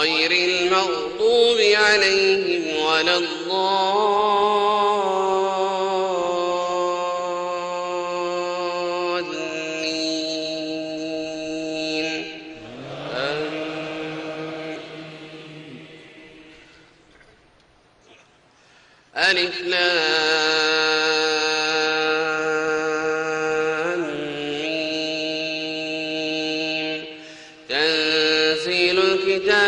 غير المغضوب عليهم ولا الضالين. ألف لام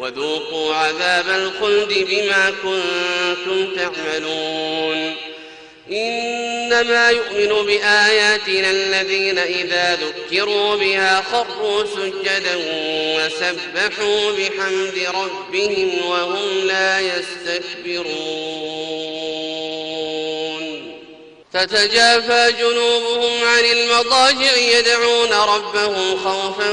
وذوقوا عذاب الخلد بما كنتم تعملون. إنما يؤمن بآياتنا الذين إذا ذكروا بها خروا سجدا وسبحوا بحمد ربهم وهم لا يستكبرون. تتجافى جنوبهم عن المضاجع يدعون ربهم خوفا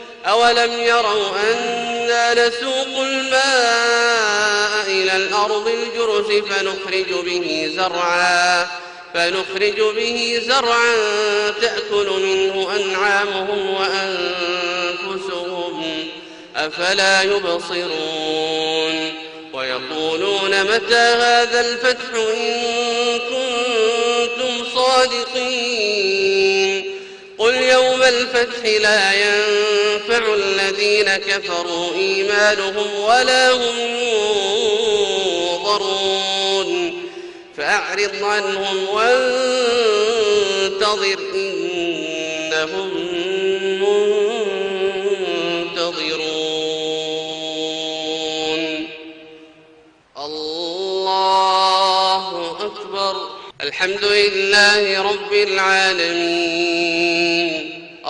أولم يروا أنا نسوق الماء إلى الأرض الجرس فنخرج به زرعا فنخرج به زرعا تأكل منه أنعامهم وأنفسهم أفلا يبصرون؟ ويقولون متى هذا الفتح إن كنتم صادقين؟ قل يوم الفتح لا الذين كفروا إيمانهم ولا هم ينظرون فأعرض عنهم وانتظر إنهم منتظرون الله أكبر الحمد لله رب العالمين